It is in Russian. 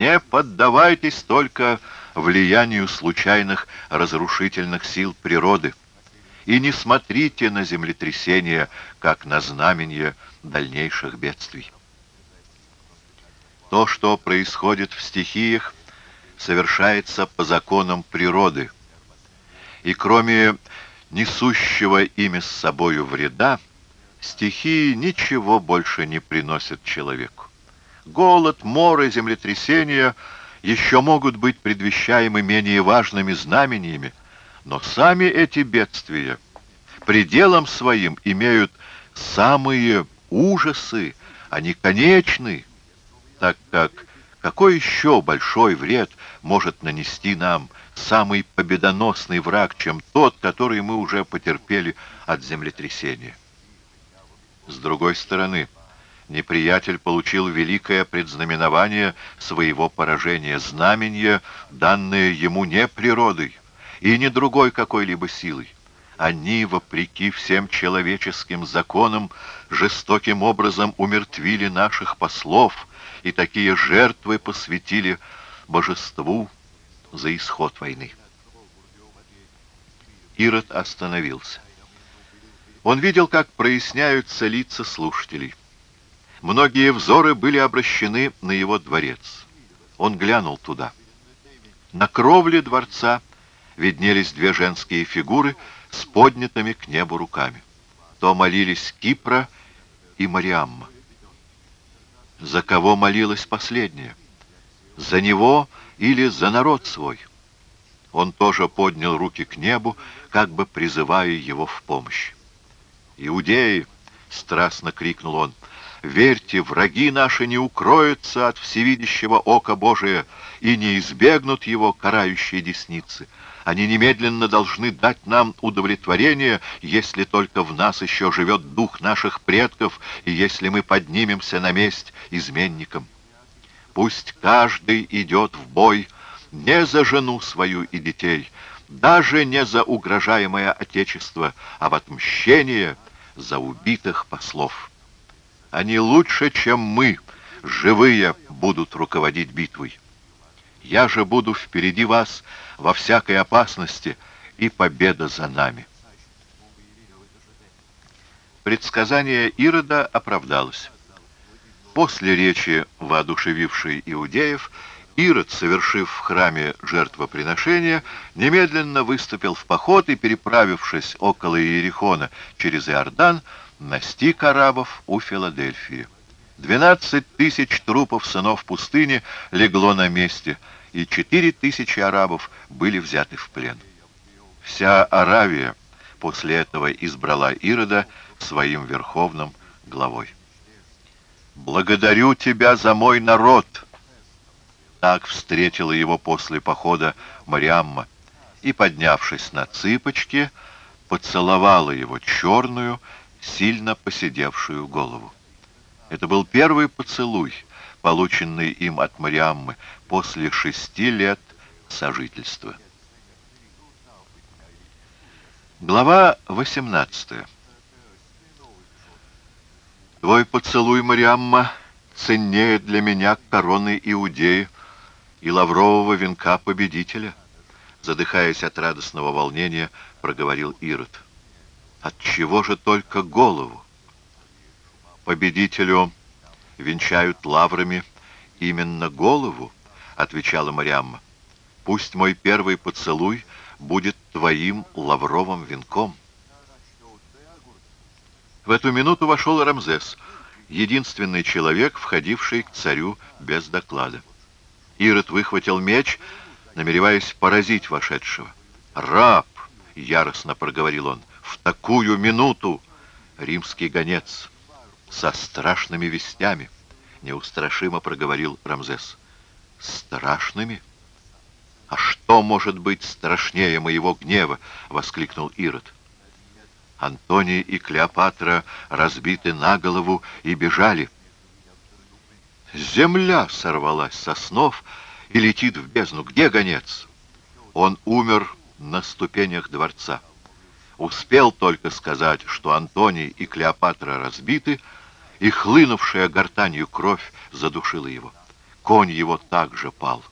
Не поддавайтесь только влиянию случайных разрушительных сил природы и не смотрите на землетрясения, как на знамение дальнейших бедствий. То, что происходит в стихиях, совершается по законам природы, и кроме несущего ими с собою вреда, стихии ничего больше не приносят человеку. Голод, море, землетрясения еще могут быть предвещаемы менее важными знамениями, но сами эти бедствия пределом своим имеют самые ужасы, они конечны, так как какой еще большой вред может нанести нам самый победоносный враг, чем тот, который мы уже потерпели от землетрясения? С другой стороны, неприятель получил великое предзнаменование своего поражения, знамение, данное ему не природой и не другой какой-либо силой. Они, вопреки всем человеческим законам, жестоким образом умертвили наших послов и такие жертвы посвятили божеству за исход войны. Ирод остановился. Он видел, как проясняются лица слушателей. Многие взоры были обращены на его дворец. Он глянул туда. На кровле дворца виднелись две женские фигуры с поднятыми к небу руками. То молились Кипра и Мариамма. За кого молилась последняя? За него или за народ свой? Он тоже поднял руки к небу, как бы призывая его в помощь. «Иудеи!» — страстно крикнул он — Верьте, враги наши не укроются от всевидящего ока Божия и не избегнут его карающей десницы. Они немедленно должны дать нам удовлетворение, если только в нас еще живет дух наших предков и если мы поднимемся на месть изменникам. Пусть каждый идет в бой не за жену свою и детей, даже не за угрожаемое Отечество, а в отмщение за убитых послов». Они лучше, чем мы, живые, будут руководить битвой. Я же буду впереди вас во всякой опасности, и победа за нами. Предсказание Ирода оправдалось. После речи, воодушевившей иудеев, Ирод, совершив в храме жертвоприношение, немедленно выступил в поход и, переправившись около Иерихона через Иордан, настиг арабов у Филадельфии. Двенадцать тысяч трупов сынов пустыни легло на месте, и четыре тысячи арабов были взяты в плен. Вся Аравия после этого избрала Ирода своим верховным главой. «Благодарю тебя за мой народ!» Так встретила его после похода Мариамма и, поднявшись на цыпочки, поцеловала его черную, сильно поседевшую голову. Это был первый поцелуй, полученный им от Мариаммы после шести лет сожительства. Глава 18 «Твой поцелуй, Мариамма, ценнее для меня короны Иудеи и лаврового венка победителя», задыхаясь от радостного волнения, проговорил Ирод. От чего же только голову? Победителю венчают лаврами именно голову, отвечала Мариамма. Пусть мой первый поцелуй будет твоим лавровым венком. В эту минуту вошел Рамзес, единственный человек, входивший к царю без доклада. Ирод выхватил меч, намереваясь поразить вошедшего. «Раб!» — яростно проговорил он в такую минуту римский гонец со страшными вестями, неустрашимо проговорил Рамзес. Страшными? А что может быть страшнее моего гнева? воскликнул Ирод. Антоний и Клеопатра разбиты на голову и бежали. Земля сорвалась со снов и летит в бездну. Где гонец? Он умер на ступенях дворца успел только сказать, что Антоний и Клеопатра разбиты, и хлынувшая гортанью кровь задушила его. конь его также пал.